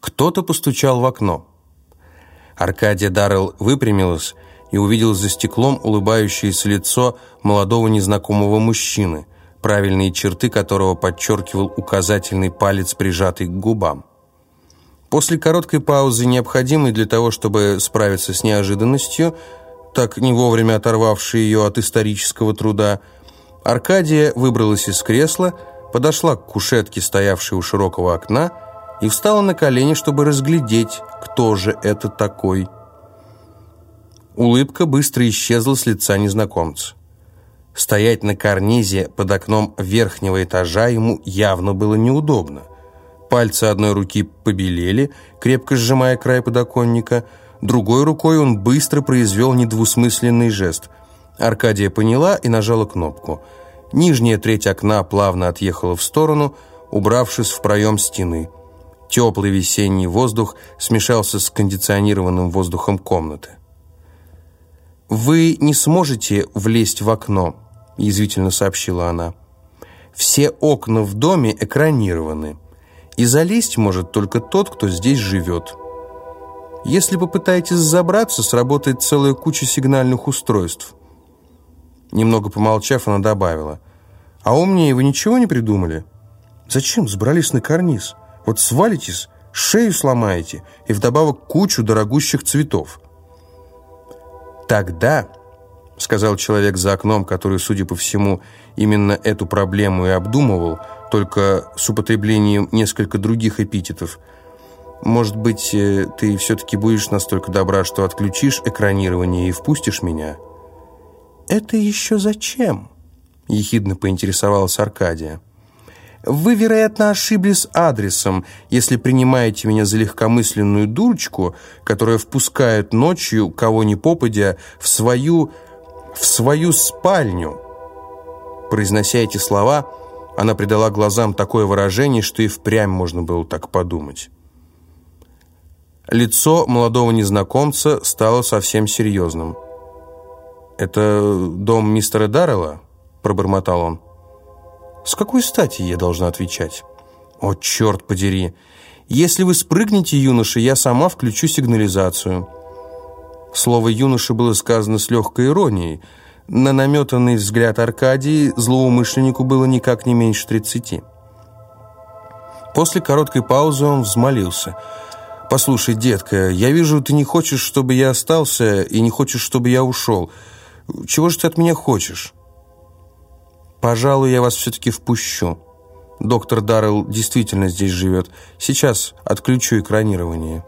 Кто-то постучал в окно. Аркадия Даррелл выпрямилась и увидел за стеклом улыбающееся лицо молодого незнакомого мужчины, правильные черты которого подчеркивал указательный палец, прижатый к губам. После короткой паузы, необходимой для того, чтобы справиться с неожиданностью, так не вовремя оторвавшей ее от исторического труда, Аркадия выбралась из кресла, подошла к кушетке, стоявшей у широкого окна, и встала на колени, чтобы разглядеть, кто же это такой. Улыбка быстро исчезла с лица незнакомца. Стоять на карнизе под окном верхнего этажа ему явно было неудобно. Пальцы одной руки побелели, крепко сжимая край подоконника, другой рукой он быстро произвел недвусмысленный жест. Аркадия поняла и нажала кнопку. Нижняя треть окна плавно отъехала в сторону, убравшись в проем стены. Теплый весенний воздух смешался с кондиционированным воздухом комнаты. «Вы не сможете влезть в окно», – язвительно сообщила она. «Все окна в доме экранированы, и залезть может только тот, кто здесь живет. Если попытаетесь забраться, сработает целая куча сигнальных устройств». Немного помолчав, она добавила. «А умнее вы ничего не придумали? Зачем забрались на карниз? Вот свалитесь, шею сломаете, и вдобавок кучу дорогущих цветов». «Тогда», — сказал человек за окном, который, судя по всему, именно эту проблему и обдумывал, только с употреблением несколько других эпитетов, «может быть, э, ты все-таки будешь настолько добра, что отключишь экранирование и впустишь меня?» «Это еще зачем?» — ехидно поинтересовалась Аркадия. Вы, вероятно, ошиблись адресом, если принимаете меня за легкомысленную дурочку, которая впускает ночью, кого ни попадя, в свою... в свою спальню». Произнося эти слова, она придала глазам такое выражение, что и впрямь можно было так подумать. Лицо молодого незнакомца стало совсем серьезным. «Это дом мистера Даррелла?» – пробормотал он. С какой стати я должна отвечать? О, черт подери! Если вы спрыгнете, юноша, я сама включу сигнализацию. Слово «юноша» было сказано с легкой иронией. На наметанный взгляд Аркадии злоумышленнику было никак не меньше тридцати. После короткой паузы он взмолился. «Послушай, детка, я вижу, ты не хочешь, чтобы я остался, и не хочешь, чтобы я ушел. Чего же ты от меня хочешь?» «Пожалуй, я вас все-таки впущу. Доктор Даррелл действительно здесь живет. Сейчас отключу экранирование».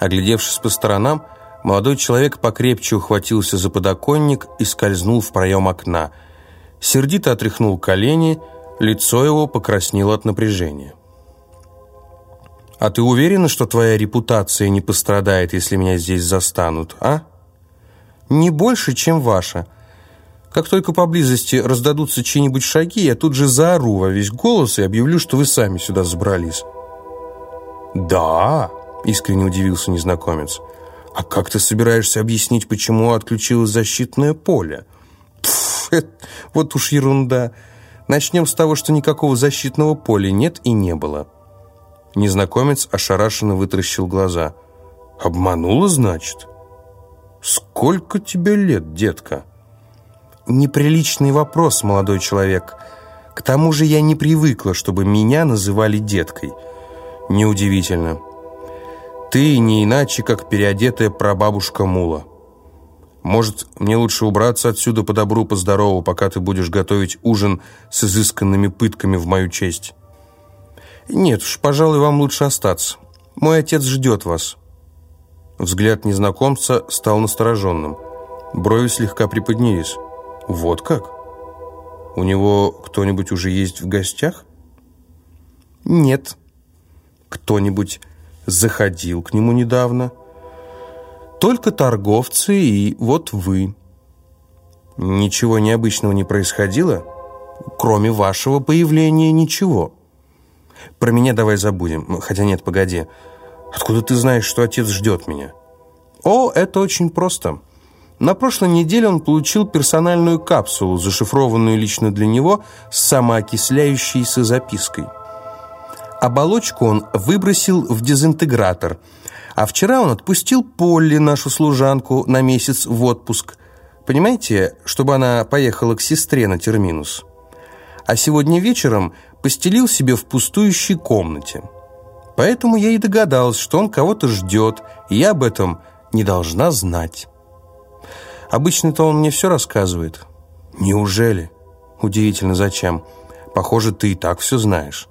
Оглядевшись по сторонам, молодой человек покрепче ухватился за подоконник и скользнул в проем окна. Сердито отряхнул колени, лицо его покраснело от напряжения. «А ты уверена, что твоя репутация не пострадает, если меня здесь застанут, а?» «Не больше, чем ваша», как только поблизости раздадутся чьи-нибудь шаги, я тут же заору во весь голос и объявлю, что вы сами сюда забрались». «Да?» – искренне удивился незнакомец. «А как ты собираешься объяснить, почему отключилось защитное поле?» Пф, вот уж ерунда. Начнем с того, что никакого защитного поля нет и не было. Незнакомец ошарашенно вытаращил глаза. «Обманула, значит?» «Сколько тебе лет, детка?» Неприличный вопрос, молодой человек. К тому же я не привыкла, чтобы меня называли деткой. Неудивительно. Ты не иначе, как переодетая прабабушка Мула. Может, мне лучше убраться отсюда по добру, по здорову, пока ты будешь готовить ужин с изысканными пытками в мою честь? Нет уж, пожалуй, вам лучше остаться. Мой отец ждет вас. Взгляд незнакомца стал настороженным. Брови слегка приподнялись. Вот как? У него кто-нибудь уже есть в гостях? Нет. Кто-нибудь заходил к нему недавно? Только торговцы и вот вы. Ничего необычного не происходило? Кроме вашего появления ничего. Про меня давай забудем. Хотя нет, погоди. Откуда ты знаешь, что отец ждет меня? О, это очень просто. На прошлой неделе он получил персональную капсулу, зашифрованную лично для него, с самоокисляющейся запиской. Оболочку он выбросил в дезинтегратор, а вчера он отпустил Полли, нашу служанку, на месяц в отпуск. Понимаете, чтобы она поехала к сестре на терминус. А сегодня вечером постелил себе в пустующей комнате. Поэтому я и догадалась, что он кого-то ждет, и я об этом не должна знать. Обычно-то он мне все рассказывает. Неужели? Удивительно, зачем? Похоже, ты и так все знаешь.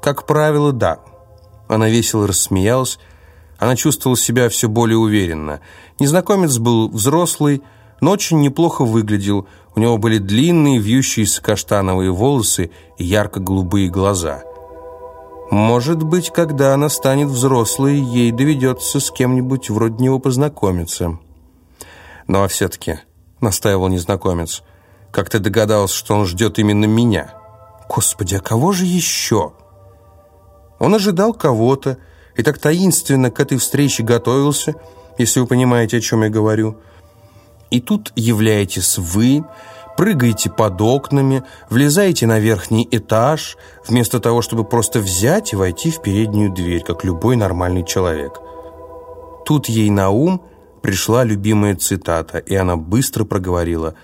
Как правило, да. Она весело рассмеялась. Она чувствовала себя все более уверенно. Незнакомец был взрослый, но очень неплохо выглядел. У него были длинные, вьющиеся каштановые волосы и ярко-голубые глаза. Может быть, когда она станет взрослой, ей доведется с кем-нибудь вроде него познакомиться. Ну а все-таки, настаивал незнакомец, как ты догадался, что он ждет именно меня? Господи, а кого же еще? Он ожидал кого-то и так таинственно к этой встрече готовился, если вы понимаете, о чем я говорю. И тут являетесь вы, прыгаете под окнами, влезаете на верхний этаж, вместо того, чтобы просто взять и войти в переднюю дверь, как любой нормальный человек. Тут ей на ум пришла любимая цитата, и она быстро проговорила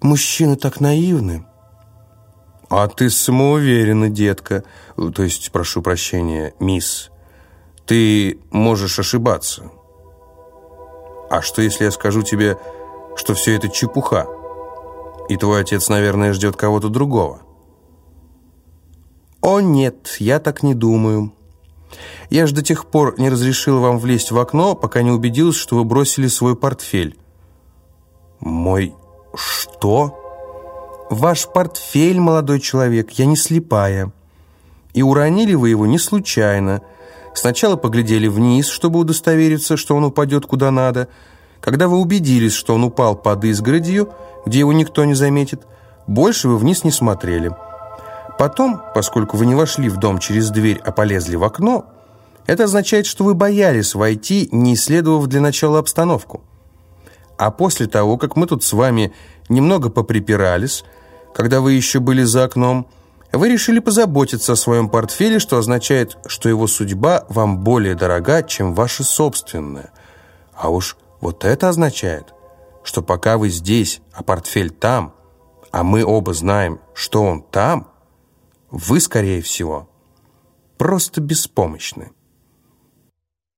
«Мужчины так наивны». «А ты самоуверена, детка. То есть, прошу прощения, мисс. Ты можешь ошибаться. А что, если я скажу тебе, что все это чепуха, и твой отец, наверное, ждет кого-то другого?» «О, нет, я так не думаю. Я же до тех пор не разрешила вам влезть в окно, пока не убедилась, что вы бросили свой портфель». «Мой что?» «Ваш портфель, молодой человек, я не слепая. И уронили вы его не случайно. Сначала поглядели вниз, чтобы удостовериться, что он упадет куда надо. Когда вы убедились, что он упал под изгородью, где его никто не заметит, больше вы вниз не смотрели. Потом, поскольку вы не вошли в дом через дверь, а полезли в окно, это означает, что вы боялись войти, не исследовав для начала обстановку. А после того, как мы тут с вами немного поприпирались, когда вы еще были за окном, вы решили позаботиться о своем портфеле, что означает, что его судьба вам более дорога, чем ваша собственная. А уж вот это означает, что пока вы здесь, а портфель там, а мы оба знаем, что он там, вы, скорее всего, просто беспомощны.